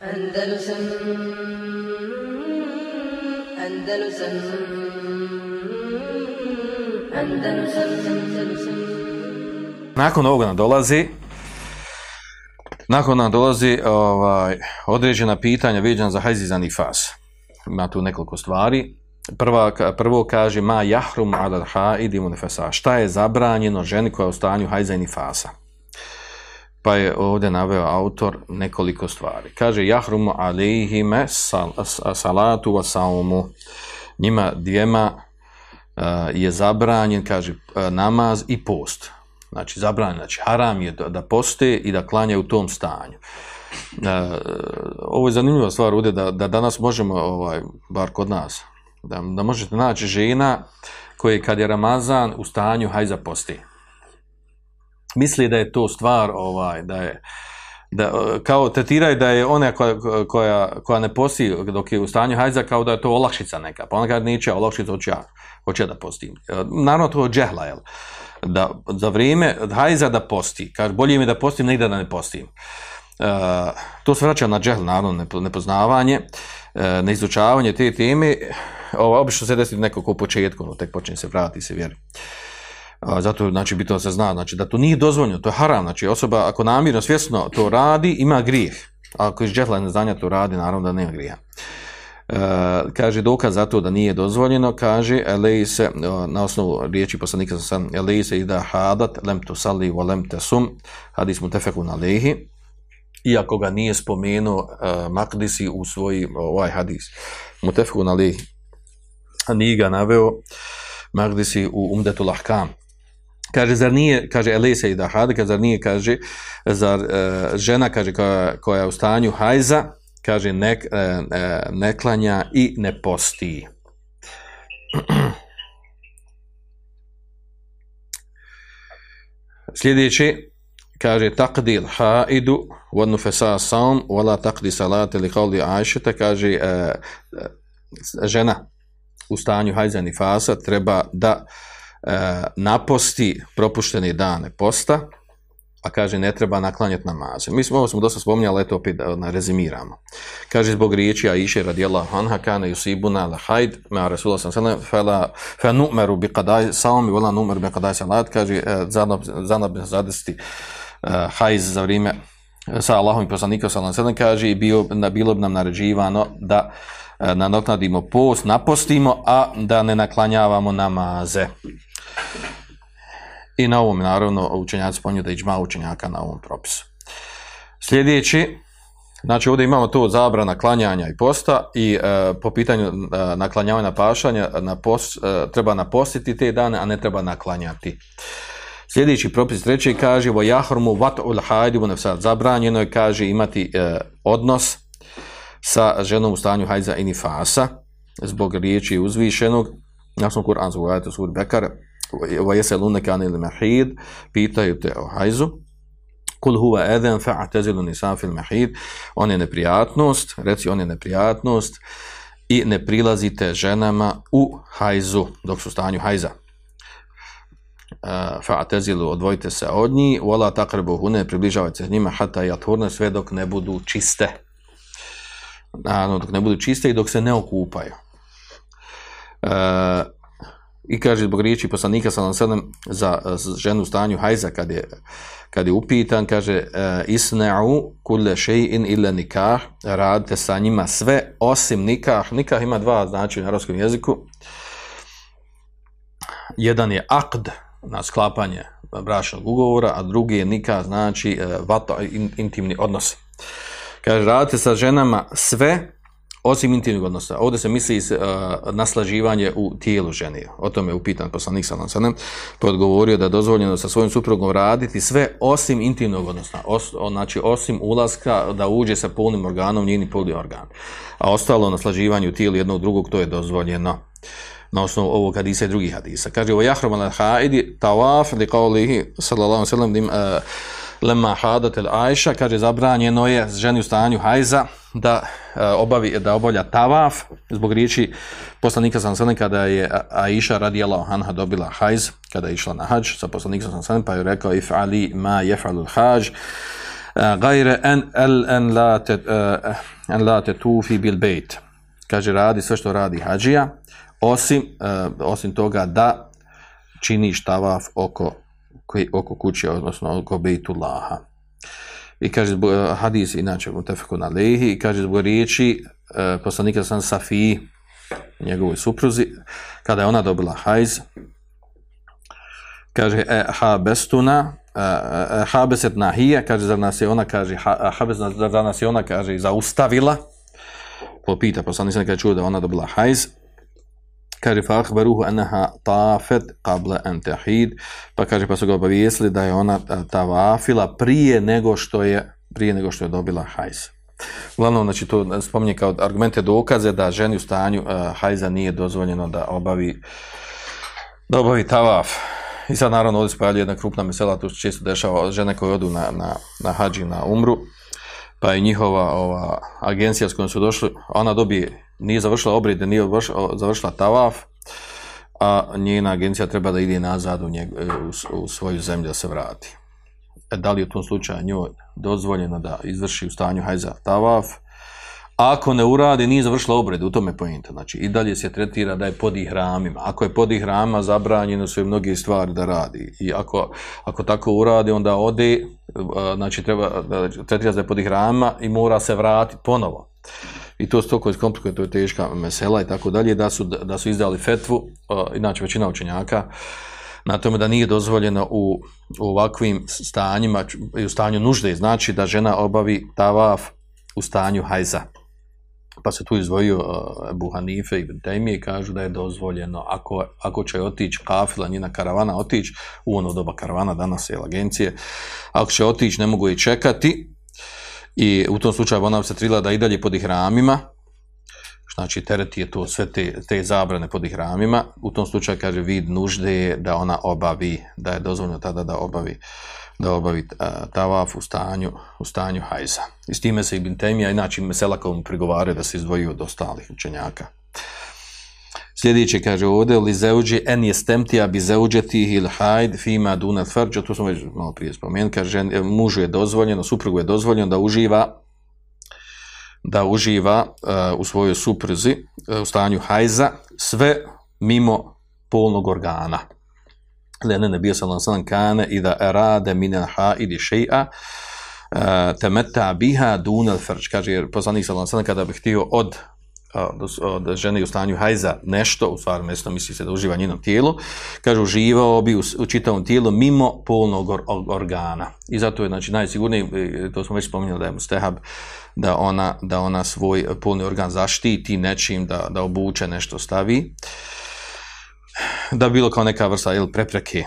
Andalusam Andalusam Andalusam Andalusam Nakon ovoga nam dolazi nakon nam dolazi ovaj, određena pitanja viđena za hajz i za nifas. Ima tu nekoliko stvari. Prva, prvo kaže ma jahrum ala haidi nifasa. Šta je zabranjeno ženi koja je u stanju hajza i nifasa? Pa je ovdje naveo autor nekoliko stvari. Kaže jahrumu alejhime sal, salatu wa saumu. Njima dvijema uh, je zabranjen, kaže, uh, namaz i post. Znači, zabranjen, znači, haram je da, poste i da klanja u tom stanju. Uh, ovo je zanimljiva stvar ovdje, da, da danas možemo, ovaj, bar kod nas, da, da možete naći žena koje kad je Ramazan u stanju hajza posti. Misli da je to stvar, ovaj, da je, da, e, kao tretiraju da je ona koja, koja, koja ne posti dok je u stanju hajza kao da je to olakšica neka. Pa ona kaže neće, olakšica hoću ja, da postim. E, Naravno to je džehla, jel? Da za vrijeme hajza da posti. Kaže, bolje mi da postim negdje da ne postim. E, to se vraća na džehl, naravno, nepo- nepoznavanje, e, neizučavanje te teme. Ovo, obično se desi neko ko u početku, no, tek počne se vrati se vjeri. Zato znači bitno da se zna znači da to nije dozvoljeno, to je haram, znači osoba ako namjerno svjesno to radi ima grijeh. Ako iz džehla neznanja to radi, naravno da nema grijeha. E, kaže dokaz za to da nije dozvoljeno, kaže elej se, na osnovu riječi poslanika sa sam, elej se ida hadat, lem tu sali wa lem te sum, hadis mu tefekun alehi, iako ga nije spomenuo uh, Makdisi u svoj ovaj hadis, mu tefekun alehi, a nije ga naveo Magdisi u Umdetul Ahkam. Kaže, zar nije, kaže Elise i Dahad, kaže, zar nije, kaže, zar e, žena, kaže, koja, koja je u stanju hajza, kaže, ne, e, e, ne klanja i ne posti. Sljedeći, kaže, taqdi haidu wa nufesa saum, wala taqdi salate li qavli Aishata, kaže, e, e, žena u stanju hajza nifasa treba da naposti propuštene dane posta, a kaže ne treba naklanjati namaze. Mi smo ovo smo dosta spominjali, ali eto opet da rezimiramo. Kaže zbog riječi Aisha radijallahu anha kana yusibuna la haid ma alejhi ve sellem fala fa nu'maru bi qada'i sawmi wala nu'maru bi qada'i salat kaže e, zanab zadesti uh, hajz za vrijeme e, sa Allahom i poslanikom ve sellem kaže i bio na bilo bi nam naređivano da e, nadoknadimo post, napostimo, a da ne naklanjavamo namaze. I na ovom, naravno, učenjaci spominju da iđma učenjaka na ovom propisu. Sljedeći, znači ovdje imamo to zabrana klanjanja i posta i e, po pitanju e, naklanjavanja pašanja na pos, e, treba napostiti te dane, a ne treba naklanjati. Sljedeći propis treći kaže vo jahrumu vat ul zabranjeno je kaže imati e, odnos sa ženom u stanju hajza i nifasa zbog riječi uzvišenog na svom kuranskog ajeta suri Bekare yasalunaka anil mahid pitaju te o hajzu. Kul huwa eden fa'tazilu nisa fil mahid. On je neprijatnost reci on je neprijatnost i ne prilazite ženama u hajzu dok su u stanju hajza. Uh, fa'tazilu odvojite se od njih. Wala taqrabu ne približavajte se njima hatta yathurna sve dok ne budu čiste. Naravno dok ne budu čiste i dok se ne okupaju. I kaže zbog riječi poslanika sallam sallam za ženu u stanju hajza kad je, kad je upitan, kaže e, isna'u kulle še'in illa nikah, radite sa njima sve osim nikah. Nikah ima dva značaja na arabskom jeziku. Jedan je akd, na sklapanje bračnog ugovora, a drugi je nikah, znači e, vato, in, intimni odnos. Kaže, radite sa ženama sve osim intimnog odnosa. Ovdje se misli uh, naslaživanje u tijelu žene. O tome je upitan poslanik sallam sallam, pa je odgovorio da je dozvoljeno sa svojim suprugom raditi sve osim intimnog odnosa. Os, znači, osim ulaska da uđe sa polnim organom njeni polni organ. A ostalo naslaživanje u tijelu jednog drugog, to je dozvoljeno na osnovu ovog hadisa i drugih hadisa. Kaže, o jahrom al haidi tawaf li qawlihi sallallahu sallam dim, uh, lema hadat el Aisha, kaže, zabranjeno je ženi u stanju hajza da uh, obavi, da obavlja tavaf, zbog riječi poslanika sam kada je Aisha radijallahu anha dobila hajz, kada je išla na hađ sa poslanikom sam pa je rekao, if ali ma jefalul hađ, gajre en, el, en, la te, uh, en la te tufi bil bejt. Kaže, radi sve što radi hađija, osim, osim toga da činiš tavaf oko, koji, oko kuće, odnosno oko bejtullaha. I kaže, uh, hadis inače u tefeku na lehi, i kaže, zbog riječi uh, poslanika sam Safiji, njegovoj supruzi, kada je ona dobila hajz, kaže, e, ha bestuna, e, habeset nahije, kaže, zar nas je ona, kaže, ha, habeset, zar nas je ona, kaže, zaustavila, popita, poslanik sam kada je čuo da ona dobila hajz, kaže, fa akbaruhu enaha tafet qabla an tahid, pa kaže, pa su ga obavijestili da je ona tavafila prije nego što je, prije nego što je dobila hajz. Uglavnom, znači, to spominje kao argumente dokaze da ženi u stanju uh, hajza nije dozvoljeno da obavi da obavi tavaf. I sad naravno ovdje se pojavljuje jedna krupna mesela, tu se često dešava žene koje odu na, na, na hađi, na umru, pa i njihova ova, agencija s kojom su došli, ona dobije, nije završila obred, nije završila tavaf, a njena agencija treba da ide nazad u, njeg, u, u svoju zemlju da se vrati. E, da li je u tom slučaju njoj dozvoljeno da izvrši u stanju hajza tavaf, ako ne uradi, nije završila obred, u tome pojenta. Znači, i dalje se tretira da je pod ihramima. Ako je pod ihrama, zabranjeno su i mnogi stvari da radi. I ako, ako tako uradi, onda ode, znači, treba, tretira da je pod ihrama i mora se vratiti ponovo. I to stoko iskomplikuje, to je teška mesela i tako dalje, da su, da su izdali fetvu, inače većina učenjaka, na tome da nije dozvoljeno u, u ovakvim stanjima i u stanju nužde, znači da žena obavi tavaf u stanju hajza. Pa se tu izvojio uh, Ebu Hanife i Tejmije i kažu da je dozvoljeno. Ako, ako će otići kafila, njena karavana otići, u ono doba karavana, danas je agencije, ako će otići ne mogu i čekati. I u tom slučaju ona se trila da i dalje pod ihramima, znači teret je to sve te, te zabrane pod ihramima, u tom slučaju kaže vid nužde je da ona obavi, da je dozvoljeno tada da obavi da obavi tavaf u stanju, u stanju hajza. I s time se Ibn Temija, inače Meselakovom prigovaraju da se izdvoji od ostalih učenjaka. Sljedeće kaže ovdje, li zeuđe en je stemtija bi zeuđeti il hajd fima duna tvrđa, to smo već malo prije spomenuli, kaže, mužu je dozvoljeno, suprugu je dozvoljeno da uživa da uživa uh, u svojoj supruzi uh, u stanju hajza sve mimo polnog organa. Lene ne bio sallam sallam kane i da rade minen ha ili uh, temeta biha dunal frč. Kaže, poslanik sallam sallam kada bi htio od od žene u stanju hajza nešto, u stvari mjesto misli se da uživa njenom tijelu, kaže uživao bi u, u čitavom tijelu mimo polnog or, organa. I zato je znači, najsigurniji, to smo već spominjali da je mustehab, da ona, da ona svoj polni organ zaštiti nečim, da, da obuče nešto stavi, da bilo kao neka vrsta ili prepreke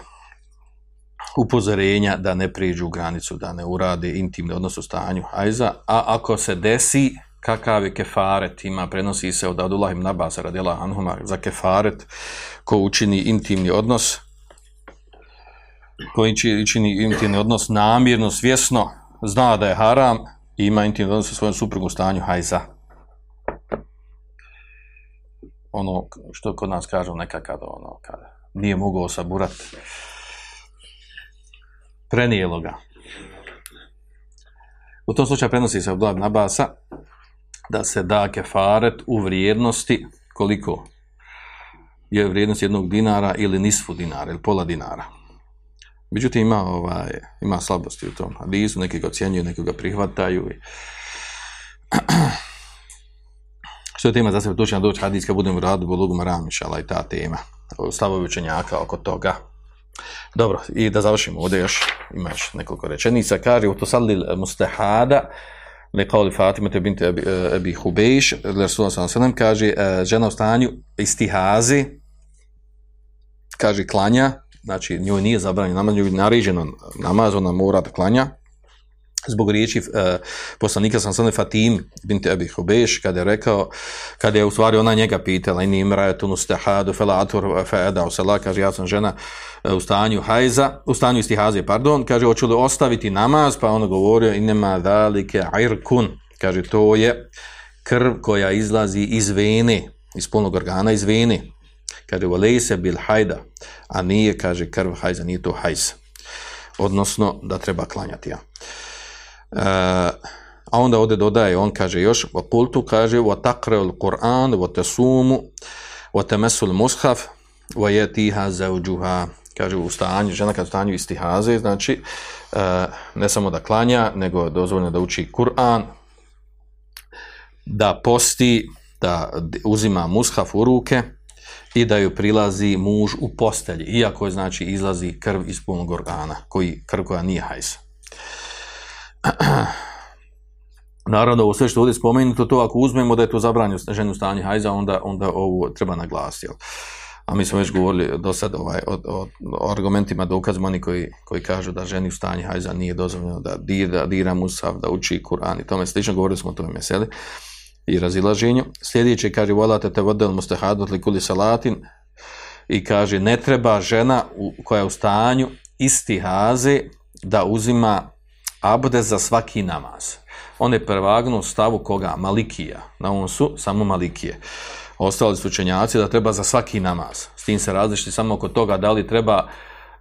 upozorenja da ne priđu u granicu, da ne urade intimni odnos u stanju hajza, a ako se desi, kakav je kefaret, ima, prenosi se od Abdullah ibn Abbas radijela Anhuma za kefaret ko učini intimni odnos, koji čini intimni odnos namirno, svjesno, zna da je haram i ima intimni odnos sa svojom suprugom u stanju hajza. Ono što kod nas kažu nekakav, ono, kada nije mogao saburat, prenijelo ga. U tom slučaju prenosi se od Abbasa, da se da kefaret u vrijednosti koliko je vrijednost jednog dinara ili nisfu dinara ili pola dinara. Međutim, ima, ovaj, ima slabosti u tom hadisu, neki ga ocjenjuju, neki ga prihvataju. I... Što je tema za sebe točno doći hadis kad budemo raditi Bologu Maramišala i ta tema. Stavovi učenjaka oko toga. Dobro, i da završimo ovdje još, ima još nekoliko rečenica. Kaže, u to sadli mustahada, li Fatima te bint Ebi, Ebi Hubejš, sallam kaže, žena u stanju istihazi, kaže klanja, znači njoj nije zabranjeno namaz, njoj je naređeno namaz, ona mora da klanja, zbog riječi uh, poslanika sam sada Fatim bint Ebi Hubeš kada je rekao kada je u stvari ona njega pitala inni imra'atun ustahadu fala atur fa'ada usala kaže ja sam žena uh, u stanju hajza u stanju istihaze pardon kaže hoću li ostaviti namaz? Pa on govorio inema zalike irkun kaže to je krv koja izlazi iz vene iz polnog organa iz vene kaže volejse bil hajda a nije kaže krv hajza nije to hajz. Odnosno da treba klanjati ja a onda ovdje dodaje, on kaže još, kultu kaže, wa taqra'ul Kur'an, wa tasumu, wa tamassul mushaf, wa yatiha zawjuha. Kaže u stanju, žena kad u stanju istihaze, znači e, ne samo da klanja, nego dozvoljeno da uči Kur'an, da posti, da uzima mushaf u ruke i da joj prilazi muž u postelji, iako je znači izlazi krv iz punog organa, koji, krv koja nije hajsa. Naravno, ovo sve što ovdje spomenuto, to ako uzmemo da je to zabranjeno ženu stanje hajza, onda, onda ovo treba naglasiti. Jel? A mi smo već govorili do sada ovaj, o, o, o, argumentima dokazima oni koji, koji kažu da ženi u stanju hajza nije dozvoljeno da dira, dira musav, da uči Kur'an i tome slično. Govorili smo o tome meseli i razilaženju. Sljedeće kaže, volate te vodel mustahadut li kuli salatin i kaže, ne treba žena u, koja je u stanju istihaze da uzima abde za svaki namaz. On je prvagnu u stavu koga? Malikija. Na ovom su samo Malikije. Ostali su učenjaci da treba za svaki namaz. S tim se različiti samo oko toga da li treba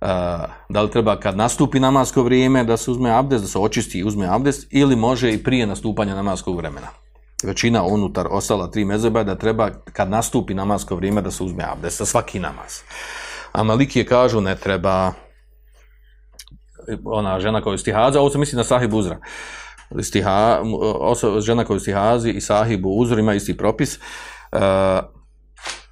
Uh, da li treba kad nastupi namasko vrijeme da se uzme abdest, da se očisti i uzme abdest ili može i prije nastupanja namaskog vremena. Većina unutar ostala tri mezeba da treba kad nastupi namasko vrijeme da se uzme abdest za svaki namaz. A Malikije kažu ne treba ona žena koja je stihaza, ovo se misli na sahib uzra. Stiha, osoba, žena koja je stihazi i sahibu uzor ima isti propis. Uh,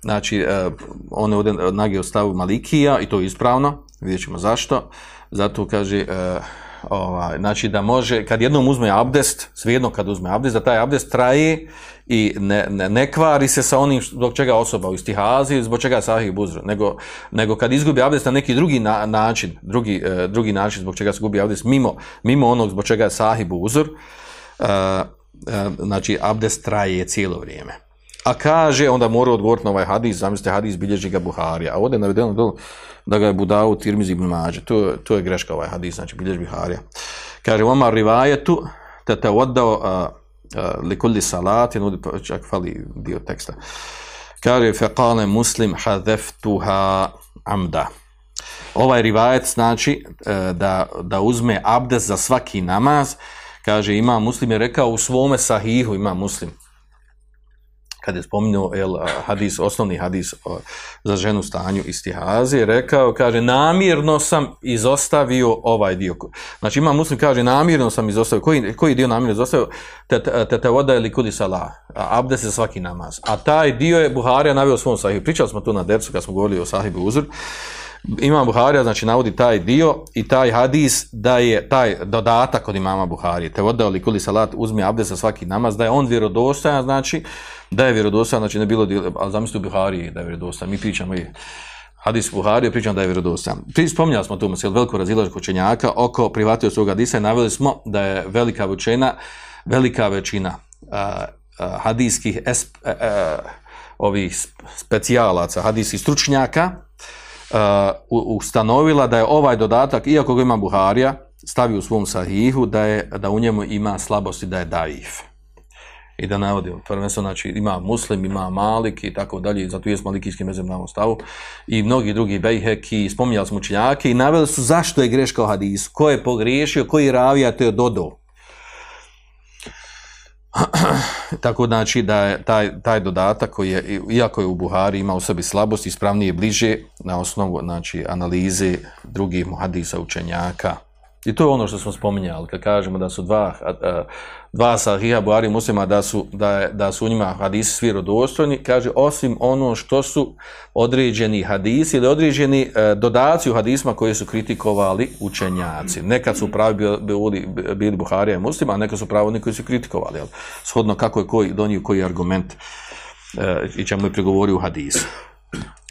znači, uh, on je ovdje nagi ostavu Malikija i to je ispravno, vidjet ćemo zašto. Zato kaže, uh, ovaj, znači da može, kad jednom uzme abdest, svejedno kad uzme abdest, da taj abdest traje i ne, ne, ne kvari se sa onim zbog čega osoba u istihazi, zbog čega sahih buzr, nego, nego kad izgubi abdest na neki drugi na, način, drugi, uh, drugi način zbog čega se gubi abdest, mimo, mimo onog zbog čega je sahih buzr, uh, uh, znači abdest traje cijelo vrijeme. A kaže, onda mora odgovoriti na ovaj hadis, zamislite hadis bilježi ga Buharija, a ovdje je navedeno dole da ga je Budavu Tirmizi ibn Mađe, to, to je greška ovaj hadis, znači bilježi Buharija. Kaže, oma rivajetu, te te oddao li kulli salati, nudi čak fali dio teksta. Kaže, feqale muslim hadeftuha amda. Ovaj rivajet znači e, da, da uzme abdes za svaki namaz, kaže, ima muslim je rekao u svome sahihu, ima muslim, kad je spominjao el, hadis, osnovni hadis o, za ženu stanju istihazi, rekao, kaže, namjerno sam izostavio ovaj dio. Znači ima muslim, kaže, namjerno sam izostavio. Koji, koji dio namjerno izostavio? Te, te, voda ili kudi salah. Abdes je svaki namaz. A taj dio je Buharija navio u svom sahibu. Pričali smo tu na dercu kad smo govorili o sahibu uzor. Imam Buharija, znači navodi taj dio i taj hadis da je taj dodatak od imama Buharije. Te voda ili kudi salat uzme abdes za svaki namaz, da je on vjerodostojan, znači da je vjerodostan, znači ne bilo, ali zamislite u Buhariji da je vjerodostan. Mi pričamo i hadis Buharije, pričamo da je vjerodostan. Prije spominjali smo tu masel veliko razilaž učenjaka oko privatio svog hadisa i naveli smo da je velika većina, velika većina a, a, hadijskih esp, a, ovih specijalaca, hadijskih stručnjaka ustanovila da je ovaj dodatak, iako ga ima Buharija, stavi u svom sahihu, da, je, da u njemu ima slabosti, da je daif i da navodimo. Prvenstveno, znači, ima muslim, ima malik i tako dalje, zato je malikijski mezem na stavu, i mnogi drugi bejheki, spominjali smo učenjake i naveli su zašto je greška u hadisu, ko je pogriješio, koji ravija to je dodao. tako znači da je taj, taj dodatak koji je, iako je u Buhari ima u sebi slabost, ispravnije bliže na osnovu znači, analize drugih hadisa učenjaka, I to je ono što smo spominjali, kad kažemo da su dva, dva sahiha Buhari muslima, da su, da, da su u njima hadisi svi rodostojni, kaže, osim ono što su određeni hadisi ili određeni e, dodaci u hadisma koje su kritikovali učenjaci. Nekad su pravi bili, bili Buharija i muslima, a nekad su pravi oni koji su kritikovali. Jel? Shodno kako je koji, donio koji argument e, i čemu je prigovorio u hadisu.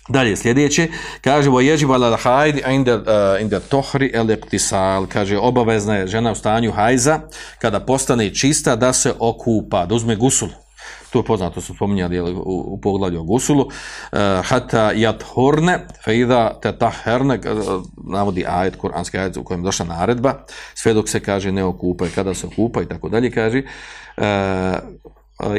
Dalje, sljedeće, kaže, vo ježiva ala hajdi inda, uh, inda tohri el ektisal, kaže, obavezna je žena u stanju hajza, kada postane čista, da se okupa, da uzme gusul. To je poznato, su spominjali u, u poglavlju o gusulu. Uh, hata jat horne, feida te taherne, uh, navodi ajet, kuranski ajet u kojem došla naredba, sve dok se kaže ne okupa i kada se okupa i tako dalje, kaže,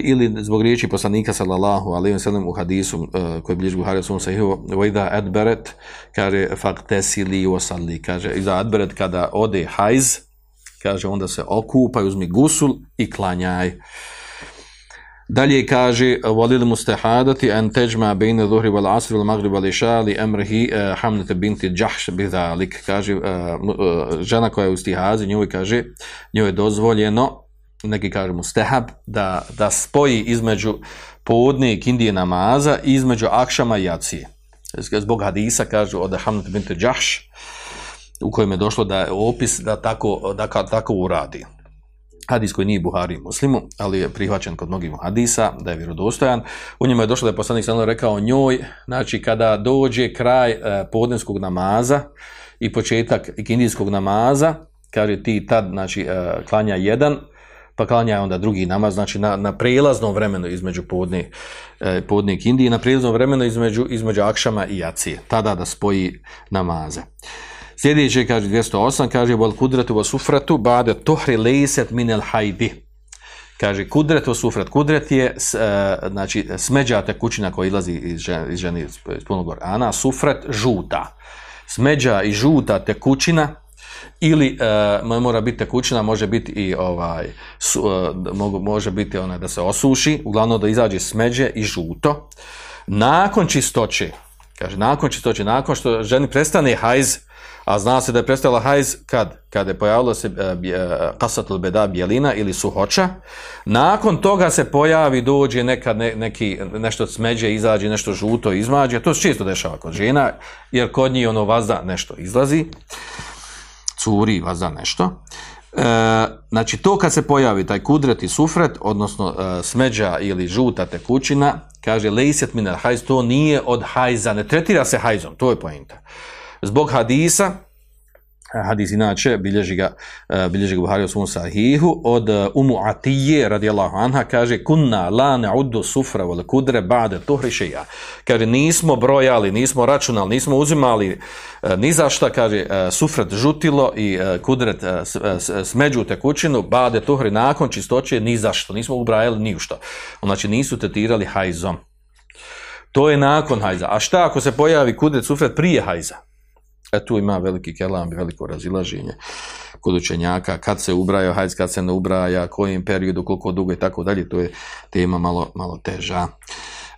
ili zbog riječi poslanika sallallahu alejhi ve sellem u hadisu uh, koji bilježi Buhari svom sahihu wa idha adbarat kaže faqtasili wa salli kaže iza adbarat kada ode hajz kaže onda se okupaj, uzmi gusul i klanjaj. Dalje kaže volili mustahadati an tajma bayna dhuhri wal asr wal maghrib wal isha li amrihi uh, Hamnata binti Jahsh bidhalik kaže uh, žena koja je u stihazi njoj kaže njoj je dozvoljeno neki kažu mustahab da, da spoji između podne kindije namaza i između akšama i jacije zbog hadisa kažu od Hamnata binti Jahsh u kojem je došlo da je opis da tako, da tako uradi hadis koji nije Buhari i muslimu, ali je prihvaćen kod mnogih hadisa, da je vjerodostojan. U njemu je došlo da je poslanik sallallahu rekao njoj, znači kada dođe kraj e, podnevskog namaza i početak ikindijskog namaza, kaže ti tad, znači, e, klanja jedan, pa klanja onda drugi namaz, znači na, na prijelaznom vremenu između podne, e, podne i kindije, na prijelaznom vremenu između, između akšama i jacije, tada da spoji namaze. Sljedeće, kaže 208, kaže wal kudratu wa sufratu ba'da tuhri layset min al hajdi. Kaže kudret wa sufrat. Kudret je uh, znači smeđa tekućina koja izlazi iz žene, iz, žene, iz punog organa, sufrat žuta. Smeđa i žuta tekućina ili uh, mora biti tekućina, može biti i ovaj su, uh, može biti ona da se osuši, uglavnom da izađe smeđe i žuto. Nakon čistoće, kaže nakon čistoće, nakon što ženi prestane hajz, a zna se da je prestala hajz kad, kad je pojavila se kasatul e, beda bjelina ili suhoća, nakon toga se pojavi, dođe nekad ne, neki, nešto smeđe, izađe nešto žuto, izmađe, to se čisto dešava kod žena, jer kod njih ono vazda nešto izlazi, curi vazda nešto. E, znači to kad se pojavi taj kudret i sufret, odnosno e, smeđa ili žuta tekućina, kaže lejset minar hajz, to nije od hajza, ne tretira se hajzom, to je pojenta. Zbog hadisa, hadis inače bilježi ga, e, bilježi ga Buhari u sahihu, od e, Umu Atije radijallahu anha kaže kunna la na'uddu sufra wal kudre ba'de tuhri šeja. Kaže nismo brojali, nismo računali, nismo uzimali e, ni za šta, kaže sufret žutilo i kudret smeđu tekućinu ba'de tuhri nakon čistoće ni za što, nismo ubrajali ni u što. Znači nisu tetirali hajzom. To je nakon hajza. A šta ako se pojavi kudret sufret prije hajza? E tu ima veliki kelam, veliko razilaženje kod učenjaka, kad se ubraja hajz, kad se ne ubraja, kojim periodu, koliko dugo i tako dalje, to je tema malo, malo teža.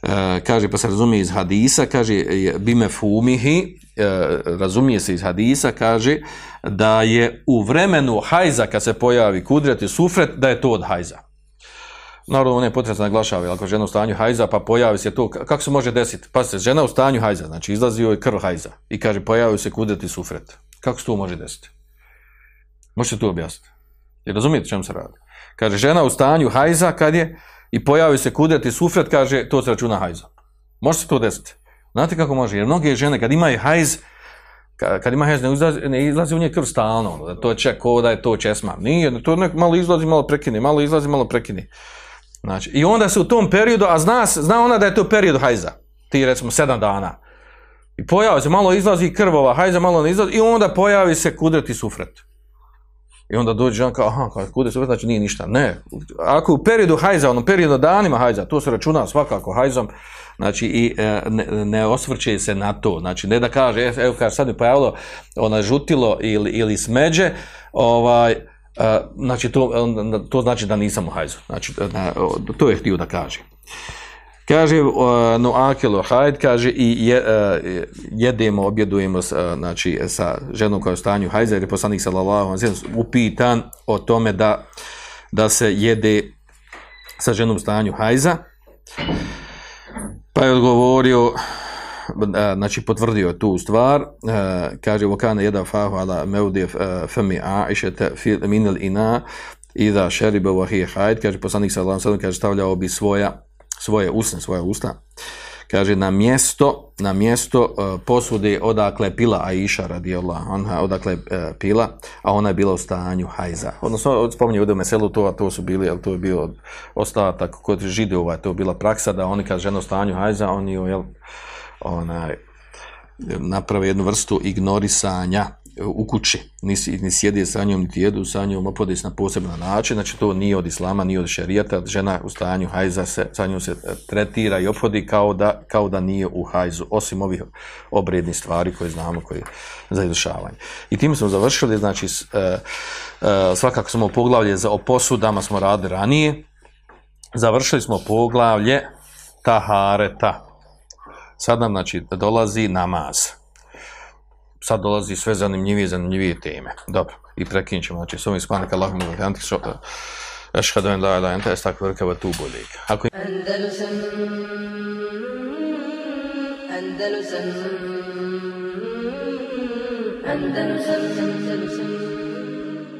E, kaže, pa se razumije iz hadisa, kaže, bime fumihi, e, razumije se iz hadisa, kaže, da je u vremenu hajza, kad se pojavi kudret i sufret, da je to od hajza. Naravno, on je potrebno naglašava, ako žena u stanju hajza, pa pojavi se to, kako se može desiti? Pa se žena u stanju hajza, znači izlazi joj krv hajza i kaže, pojavi se kudret i sufret. Kako se to može desiti? Možete to objasniti? Jer razumijete čemu se radi? Kaže, žena u stanju hajza, kad je, i pojavi se kudret i sufret, kaže, to se računa hajza. Može se to desiti? Znate kako može? Jer mnoge žene, kad imaju hajz, kad ima hajz, ne izlazi, ne u nje krv stalno, ono, da to će, ko da je to česma. Nije, to nek, malo izlazi, malo prekini, malo izlazi, malo prekini. Znači, I onda se u tom periodu, a zna, zna ona da je to period hajza, ti recimo sedam dana. I pojavi se, malo izlazi krvova, hajza malo ne izlazi, i onda pojavi se kudret i sufret. I onda dođe on kao, aha, kao kudret sufret, znači nije ništa. Ne, ako u periodu hajza, onom periodu danima hajza, to se računa svakako hajzom, znači i e, ne, ne osvrće se na to. Znači, ne da kaže, e, evo kaže, sad mi pojavilo ona žutilo ili, ili smeđe, ovaj, znači to, to znači da nisam u hajzu. Znači, to je htio da kaže. Kaže, no akelo hajd, kaže, i je, jedemo, objedujemo znači, sa ženom koja je u stanju hajza, jer je poslanik sallallahu upitan o tome da, da se jede sa ženom u stanju hajza. Pa je odgovorio, znači potvrdio tu stvar, kaže vokane jedan fahu ala meudije femi aishete minil ina ida šeribe vahije hajd, kaže poslanik sallam sallam, kaže stavljao bi svoja, svoje usne, svoja usta, kaže na mjesto, na mjesto uh, posude odakle pila Aisha radijallahu anha, odakle pila, a ona je bila u stanju hajza. Odnosno, spominje u meselu to, a to su bili, jel, to je bio ostatak kod židova, to je bila praksa da oni kad žena u stanju hajza, oni jel, onaj, naprave jednu vrstu ignorisanja u kući, ni, si- ni sjede sa njom, niti jedu sa njom, opode na poseban način, znači to nije od islama, nije od šerijata, žena u stanju hajza se, sa njom se tretira i opodi kao da, kao da nije u hajzu, osim ovih obrednih stvari koje znamo koje za izvršavanje. I tim smo završili, znači e, e, svakako smo poglavlje za o posudama smo radili ranije, završili smo poglavlje tahareta. Sad nam znači dolazi namaz. Sad dolazi sve zanimljivije zanimljivije teme. Dobro, i prekinut ćemo, znači s ovim smanika Allahum ili antik šo... Ešhadu en la ilaha ente estakvirka wa tubu ilayk. Ako